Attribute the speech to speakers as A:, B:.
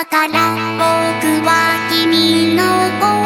A: だから僕は君の